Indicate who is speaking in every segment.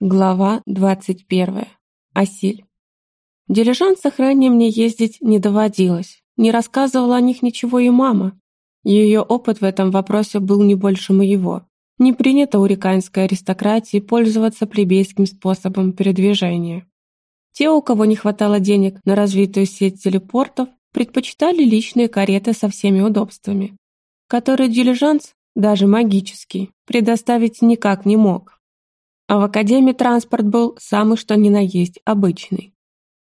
Speaker 1: Глава 21. Асиль. Дилижансах ранее мне ездить не доводилось. Не рассказывала о них ничего и мама. Ее опыт в этом вопросе был не больше моего. Не принято у риканской аристократии пользоваться плебейским способом передвижения. Те, у кого не хватало денег на развитую сеть телепортов, предпочитали личные кареты со всеми удобствами, которые дилижанс, даже магический, предоставить никак не мог. А в академии транспорт был самый что ни на есть обычный.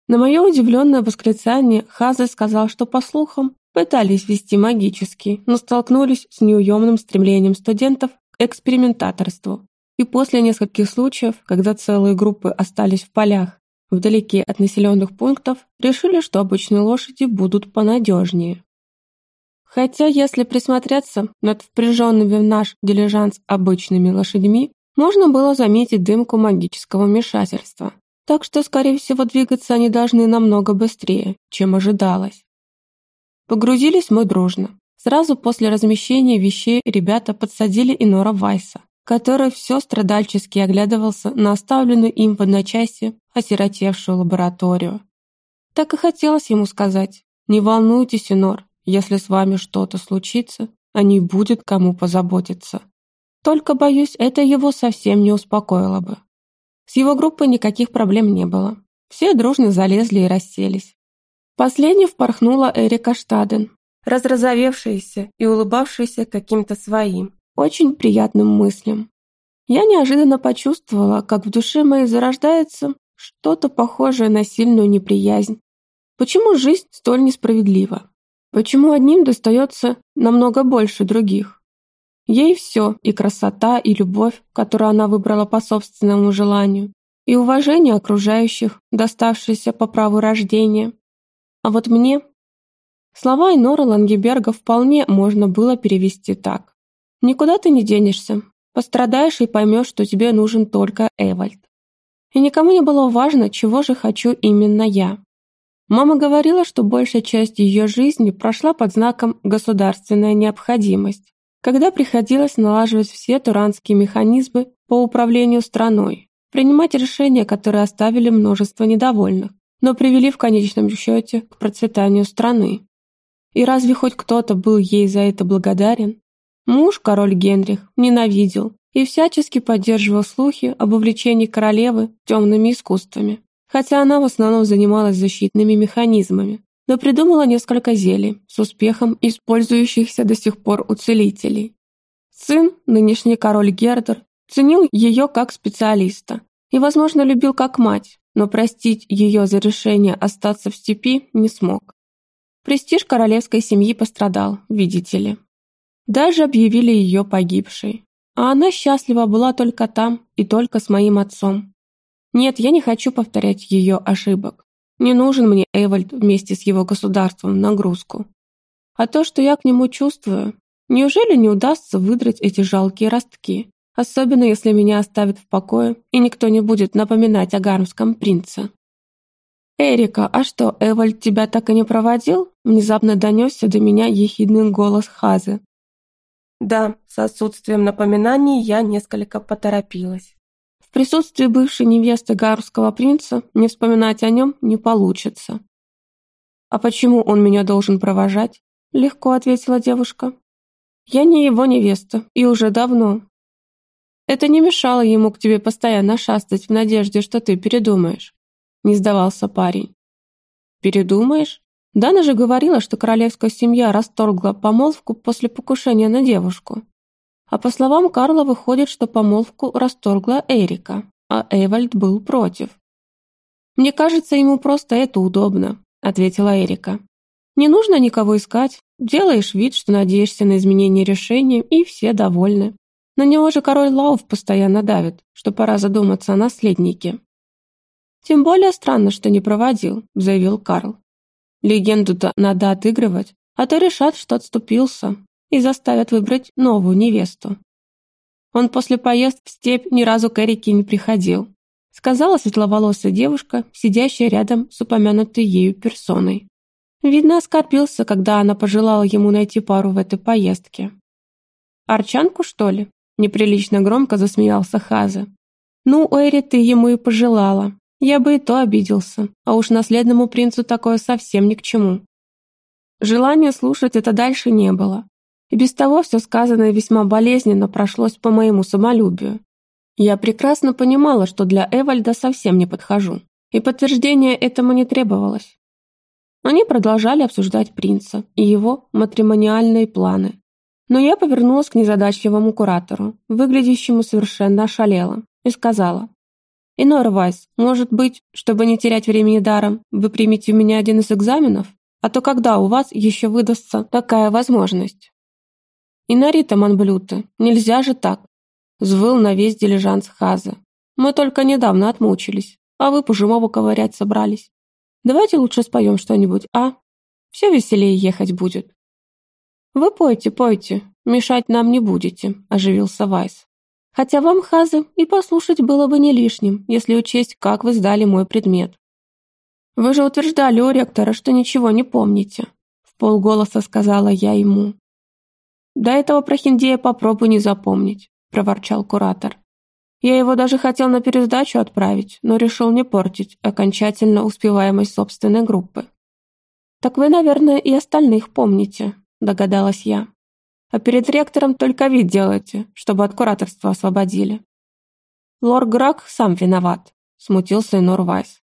Speaker 1: На мое удивленное восклицание Хазе сказал, что, по слухам, пытались вести магический, но столкнулись с неуемным стремлением студентов к экспериментаторству. И после нескольких случаев, когда целые группы остались в полях, вдалеке от населенных пунктов, решили, что обычные лошади будут понадежнее. Хотя, если присмотреться над впряженными в наш дилижанс обычными лошадьми, можно было заметить дымку магического вмешательства, так что, скорее всего, двигаться они должны намного быстрее, чем ожидалось. Погрузились мы дружно. Сразу после размещения вещей ребята подсадили Инора Вайса, который все страдальчески оглядывался на оставленную им в одночасье осиротевшую лабораторию. Так и хотелось ему сказать, не волнуйтесь, Инор, если с вами что-то случится, а не будет кому позаботиться. Только, боюсь, это его совсем не успокоило бы. С его группой никаких проблем не было. Все дружно залезли и расселись. Последней впорхнула Эрика Штаден, разразовевшаяся и улыбавшаяся каким-то своим, очень приятным мыслям. Я неожиданно почувствовала, как в душе моей зарождается что-то похожее на сильную неприязнь. Почему жизнь столь несправедлива? Почему одним достается намного больше других? Ей все, и красота, и любовь, которую она выбрала по собственному желанию, и уважение окружающих, доставшееся по праву рождения. А вот мне... Слова Инора Лангеберга вполне можно было перевести так. «Никуда ты не денешься. Пострадаешь и поймешь, что тебе нужен только Эвальд». И никому не было важно, чего же хочу именно я. Мама говорила, что большая часть ее жизни прошла под знаком «государственная необходимость», когда приходилось налаживать все туранские механизмы по управлению страной, принимать решения, которые оставили множество недовольных, но привели в конечном счете к процветанию страны. И разве хоть кто-то был ей за это благодарен? Муж, король Генрих, ненавидел и всячески поддерживал слухи об увлечении королевы темными искусствами, хотя она в основном занималась защитными механизмами, но придумала несколько зелий, с успехом использующихся до сих пор у целителей. Сын, нынешний король Гердер, ценил ее как специалиста и, возможно, любил как мать, но простить ее за решение остаться в степи не смог. Престиж королевской семьи пострадал, видите ли. Даже объявили ее погибшей. А она счастлива была только там и только с моим отцом. Нет, я не хочу повторять ее ошибок. Не нужен мне Эвальд вместе с его государством в нагрузку. А то, что я к нему чувствую, неужели не удастся выдрать эти жалкие ростки, особенно если меня оставят в покое и никто не будет напоминать о гармском принце? «Эрика, а что, Эвальд тебя так и не проводил?» Внезапно донесся до меня ехидный голос Хазы. Да, с отсутствием напоминаний я несколько поторопилась. Присутствии бывшей невесты гарского принца не вспоминать о нем не получится. «А почему он меня должен провожать?» — легко ответила девушка. «Я не его невеста, и уже давно. Это не мешало ему к тебе постоянно шастать в надежде, что ты передумаешь», — не сдавался парень. «Передумаешь?» Дана же говорила, что королевская семья расторгла помолвку после покушения на девушку. А по словам Карла, выходит, что помолвку расторгла Эрика, а Эвальд был против. «Мне кажется, ему просто это удобно», — ответила Эрика. «Не нужно никого искать, делаешь вид, что надеешься на изменение решения, и все довольны. На него же король Лауф постоянно давит, что пора задуматься о наследнике». «Тем более странно, что не проводил», — заявил Карл. «Легенду-то надо отыгрывать, а то решат, что отступился, и заставят выбрать новую невесту. Он после поездки в степь ни разу к Эрике не приходил, сказала светловолосая девушка, сидящая рядом с упомянутой ею персоной. Видно, оскорбился, когда она пожелала ему найти пару в этой поездке. «Арчанку, что ли?» – неприлично громко засмеялся Хаза. Ну, Эри, ты ему и пожелала. Я бы и то обиделся, а уж наследному принцу такое совсем ни к чему. Желания слушать это дальше не было. И без того все сказанное весьма болезненно прошлось по моему самолюбию. Я прекрасно понимала, что для Эвальда совсем не подхожу, и подтверждения этому не требовалось. Они продолжали обсуждать принца и его матримониальные планы. Но я повернулась к незадачливому куратору, выглядящему совершенно ошалело, и сказала, «Инора Вайс, может быть, чтобы не терять времени даром, вы примете у меня один из экзаменов? А то когда у вас еще выдастся такая возможность?» «Инарита Манблюта, нельзя же так!» Звыл на весь дилижанс Хаза. «Мы только недавно отмучились, а вы по Жумову ковырять собрались. Давайте лучше споем что-нибудь, а? Все веселее ехать будет». «Вы пойте, пойте, мешать нам не будете», – оживился Вайс. Хотя вам, Хазы, и послушать было бы не лишним, если учесть, как вы сдали мой предмет. Вы же утверждали у ректора, что ничего не помните, в полголоса сказала я ему. До этого прохиндея попробуй не запомнить, проворчал куратор. Я его даже хотел на пересдачу отправить, но решил не портить окончательно успеваемость собственной группы. «Так вы, наверное, и остальных помните», – догадалась я а перед ректором только вид делаете, чтобы от кураторства освободили». «Лор Грак сам виноват», — смутился Энор Вайс.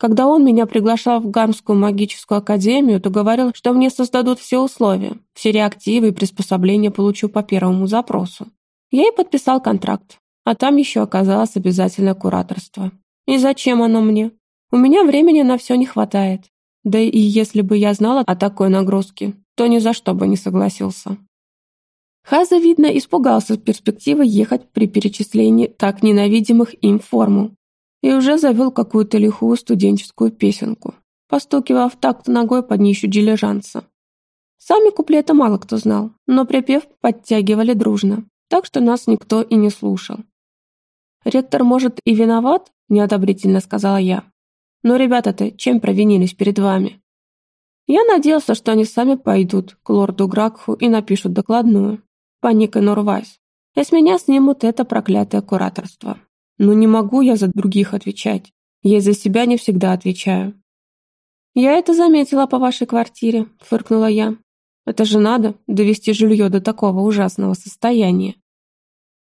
Speaker 1: «Когда он меня приглашал в Гармскую магическую академию, то говорил, что мне создадут все условия, все реактивы и приспособления получу по первому запросу. Я и подписал контракт, а там еще оказалось обязательное кураторство. И зачем оно мне? У меня времени на все не хватает. Да и если бы я знала о такой нагрузке, то ни за что бы не согласился. Хаза, видно, испугался перспективы ехать при перечислении так ненавидимых им формул и уже завел какую-то лихую студенческую песенку, постукивая в такт ногой под нищу дилижанса. Сами куплеты мало кто знал, но припев подтягивали дружно, так что нас никто и не слушал. «Ректор, может, и виноват?» – неодобрительно сказала я. «Но ребята-то чем провинились перед вами?» Я надеялся, что они сами пойдут к лорду Гракху и напишут докладную. Паника и Норвайс. И с меня снимут это проклятое кураторство. Но не могу я за других отвечать. Я за себя не всегда отвечаю. «Я это заметила по вашей квартире», — фыркнула я. «Это же надо, довести жилье до такого ужасного состояния».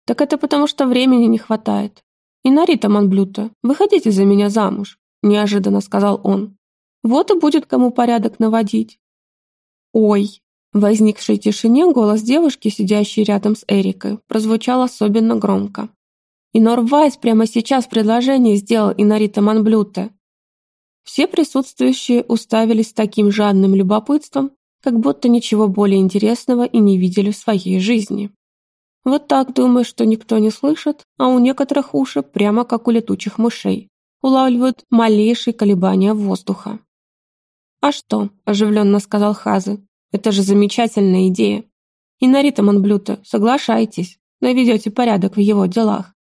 Speaker 1: «Так это потому, что времени не хватает. И Нарита Манблюта, выходите за меня замуж», — неожиданно сказал он. «Вот и будет кому порядок наводить». «Ой», в возникшей тишине голос девушки, сидящей рядом с Эрикой, прозвучал особенно громко. И Норвайс прямо сейчас предложение сделал Инарита Манблюте. Все присутствующие уставились с таким жадным любопытством, как будто ничего более интересного и не видели в своей жизни. Вот так думаешь, что никто не слышит, а у некоторых уши, прямо как у летучих мышей, улавливают малейшие колебания воздуха. «А что?» – оживленно сказал Хазы. Это же замечательная идея. И Нарита Монблюта, соглашайтесь, наведете порядок в его делах.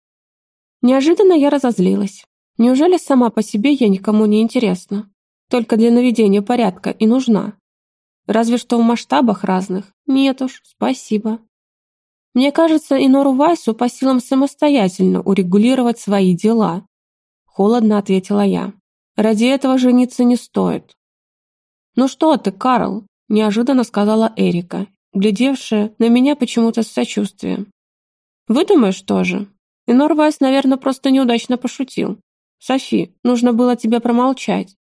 Speaker 1: Неожиданно я разозлилась. Неужели сама по себе я никому не интересна? Только для наведения порядка и нужна. Разве что в масштабах разных. Нет уж, спасибо. Мне кажется, Инору Вайсу по силам самостоятельно урегулировать свои дела. Холодно ответила я. Ради этого жениться не стоит. Ну что ты, Карл, неожиданно сказала Эрика, глядевшая на меня почему-то с сочувствием. «Выдумаешь тоже?» И Норвайс, наверное, просто неудачно пошутил. «Софи, нужно было тебе промолчать».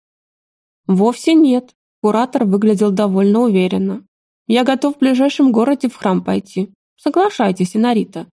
Speaker 1: «Вовсе нет», — куратор выглядел довольно уверенно. «Я готов в ближайшем городе в храм пойти. Соглашайтесь, Инарита.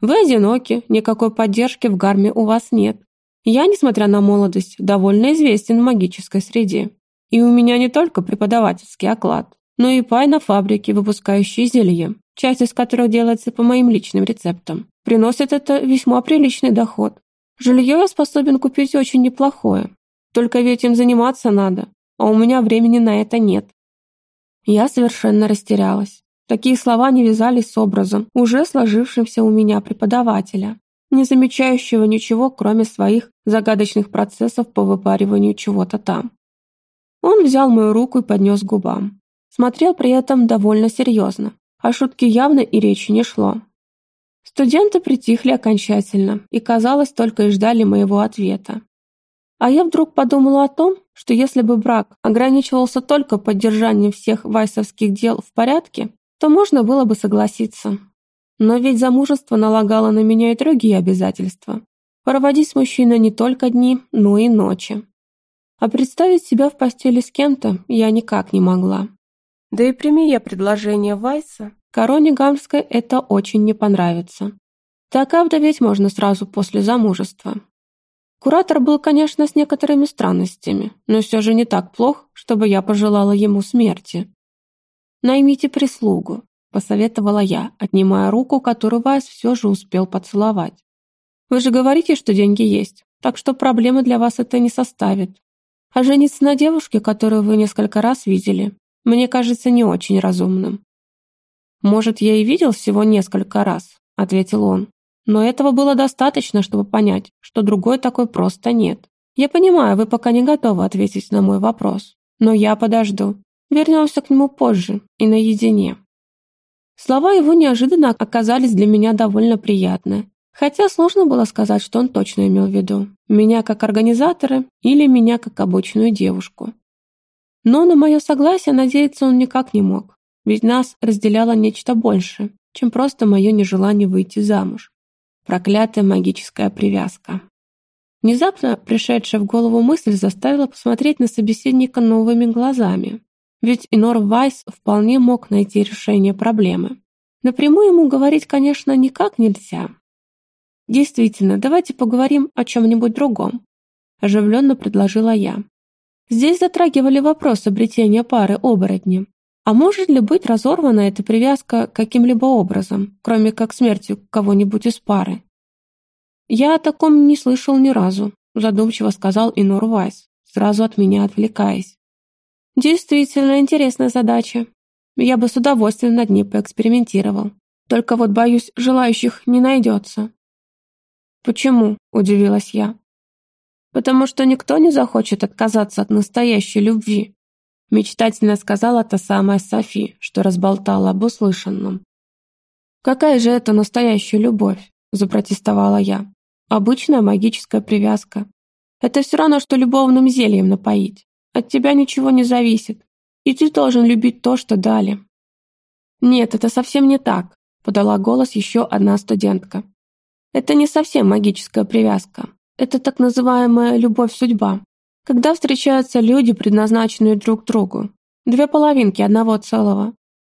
Speaker 1: Вы одиноки, никакой поддержки в гарме у вас нет. Я, несмотря на молодость, довольно известен в магической среде. И у меня не только преподавательский оклад, но и пай на фабрике, выпускающей зелье, часть из которых делается по моим личным рецептам. Приносит это весьма приличный доход. Жилье я способен купить очень неплохое. Только ведь им заниматься надо, а у меня времени на это нет. Я совершенно растерялась. Такие слова не вязались с образом, уже сложившимся у меня преподавателя, не замечающего ничего, кроме своих загадочных процессов по выпариванию чего-то там. Он взял мою руку и поднес к губам. Смотрел при этом довольно серьезно, а шутки явно и речи не шло. Студенты притихли окончательно и, казалось, только и ждали моего ответа. А я вдруг подумала о том, что если бы брак ограничивался только поддержанием всех вайсовских дел в порядке, то можно было бы согласиться. Но ведь замужество налагало на меня и другие обязательства. Проводить с мужчиной не только дни, но и ночи. А представить себя в постели с кем-то я никак не могла. Да и прими я предложение Вайса, короне Гамской это очень не понравится. Так овдоветь можно сразу после замужества. Куратор был, конечно, с некоторыми странностями, но все же не так плох, чтобы я пожелала ему смерти. «Наймите прислугу», — посоветовала я, отнимая руку, которую Вайс все же успел поцеловать. «Вы же говорите, что деньги есть, так что проблемы для вас это не составит. А жениться на девушке, которую вы несколько раз видели, мне кажется не очень разумным». «Может, я и видел всего несколько раз», — ответил он. «Но этого было достаточно, чтобы понять, что другой такой просто нет. Я понимаю, вы пока не готовы ответить на мой вопрос, но я подожду. Вернемся к нему позже и наедине». Слова его неожиданно оказались для меня довольно приятны, хотя сложно было сказать, что он точно имел в виду. Меня как организатора или меня как обычную девушку. Но на мое согласие надеяться он никак не мог, ведь нас разделяло нечто большее, чем просто мое нежелание выйти замуж. Проклятая магическая привязка. Внезапно пришедшая в голову мысль заставила посмотреть на собеседника новыми глазами. Ведь Инор Вайс вполне мог найти решение проблемы. Напрямую ему говорить, конечно, никак нельзя. «Действительно, давайте поговорим о чем-нибудь другом», – оживленно предложила я. Здесь затрагивали вопрос обретения пары оборотни. А может ли быть разорвана эта привязка каким-либо образом, кроме как смертью кого-нибудь из пары? «Я о таком не слышал ни разу», задумчиво сказал Инор Вайс, сразу от меня отвлекаясь. «Действительно интересная задача. Я бы с удовольствием над ней поэкспериментировал. Только вот, боюсь, желающих не найдется». «Почему?» – удивилась я потому что никто не захочет отказаться от настоящей любви», мечтательно сказала та самая Софи, что разболтала об услышанном. «Какая же это настоящая любовь?» – запротестовала я. «Обычная магическая привязка. Это все равно, что любовным зельем напоить. От тебя ничего не зависит, и ты должен любить то, что дали». «Нет, это совсем не так», – подала голос еще одна студентка. «Это не совсем магическая привязка. Это так называемая любовь-судьба, когда встречаются люди, предназначенные друг другу, две половинки одного целого.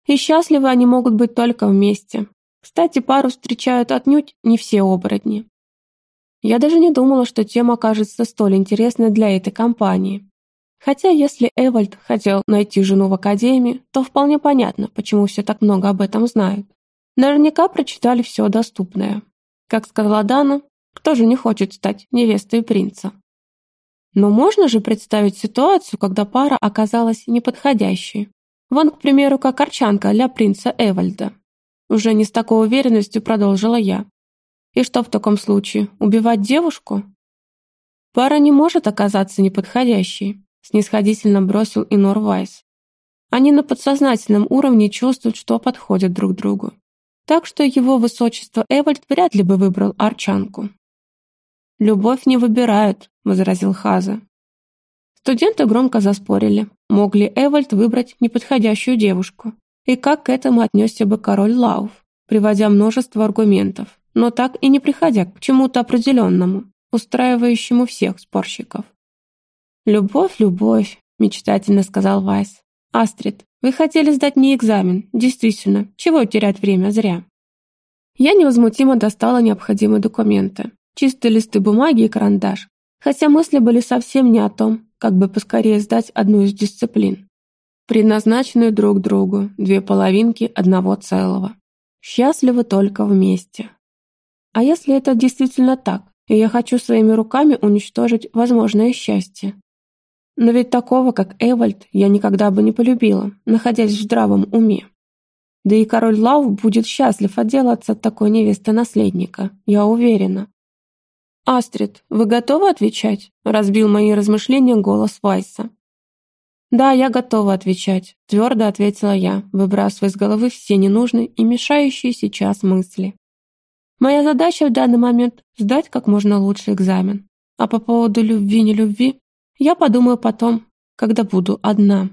Speaker 1: И счастливы они могут быть только вместе. Кстати, пару встречают отнюдь не все оборотни. Я даже не думала, что тема окажется столь интересной для этой компании. Хотя если Эвальд хотел найти жену в академии, то вполне понятно, почему все так много об этом знают. Наверняка прочитали все доступное. Как сказала Дана, кто же не хочет стать невестой принца? Но можно же представить ситуацию, когда пара оказалась неподходящей. Вон, к примеру, как арчанка для принца Эвальда. Уже не с такой уверенностью продолжила я. И что в таком случае, убивать девушку? Пара не может оказаться неподходящей, снисходительно бросил Инор Вайс. Они на подсознательном уровне чувствуют, что подходят друг другу. Так что его высочество Эвальд вряд ли бы выбрал арчанку. «Любовь не выбирают», — возразил Хаза. Студенты громко заспорили, мог ли Эвальд выбрать неподходящую девушку, и как к этому отнесся бы король Лауф, приводя множество аргументов, но так и не приходя к чему-то определенному, устраивающему всех спорщиков. «Любовь, любовь», — мечтательно сказал Вайс. «Астрид, вы хотели сдать мне экзамен. Действительно, чего терять время зря?» Я невозмутимо достала необходимые документы, чистые листы бумаги и карандаш, хотя мысли были совсем не о том, как бы поскорее сдать одну из дисциплин, предназначенную друг другу, две половинки одного целого. Счастливы только вместе. А если это действительно так, и я хочу своими руками уничтожить возможное счастье? Но ведь такого, как Эвальд, я никогда бы не полюбила, находясь в здравом уме. Да и король Лав будет счастлив отделаться от такой невесты-наследника, я уверена. «Астрид, вы готовы отвечать?» – разбил мои размышления голос Вайса. «Да, я готова отвечать», – твердо ответила я, выбрасывая из головы все ненужные и мешающие сейчас мысли. Моя задача в данный момент — сдать как можно лучше экзамен. А по поводу любви-не любви я подумаю потом, когда буду одна.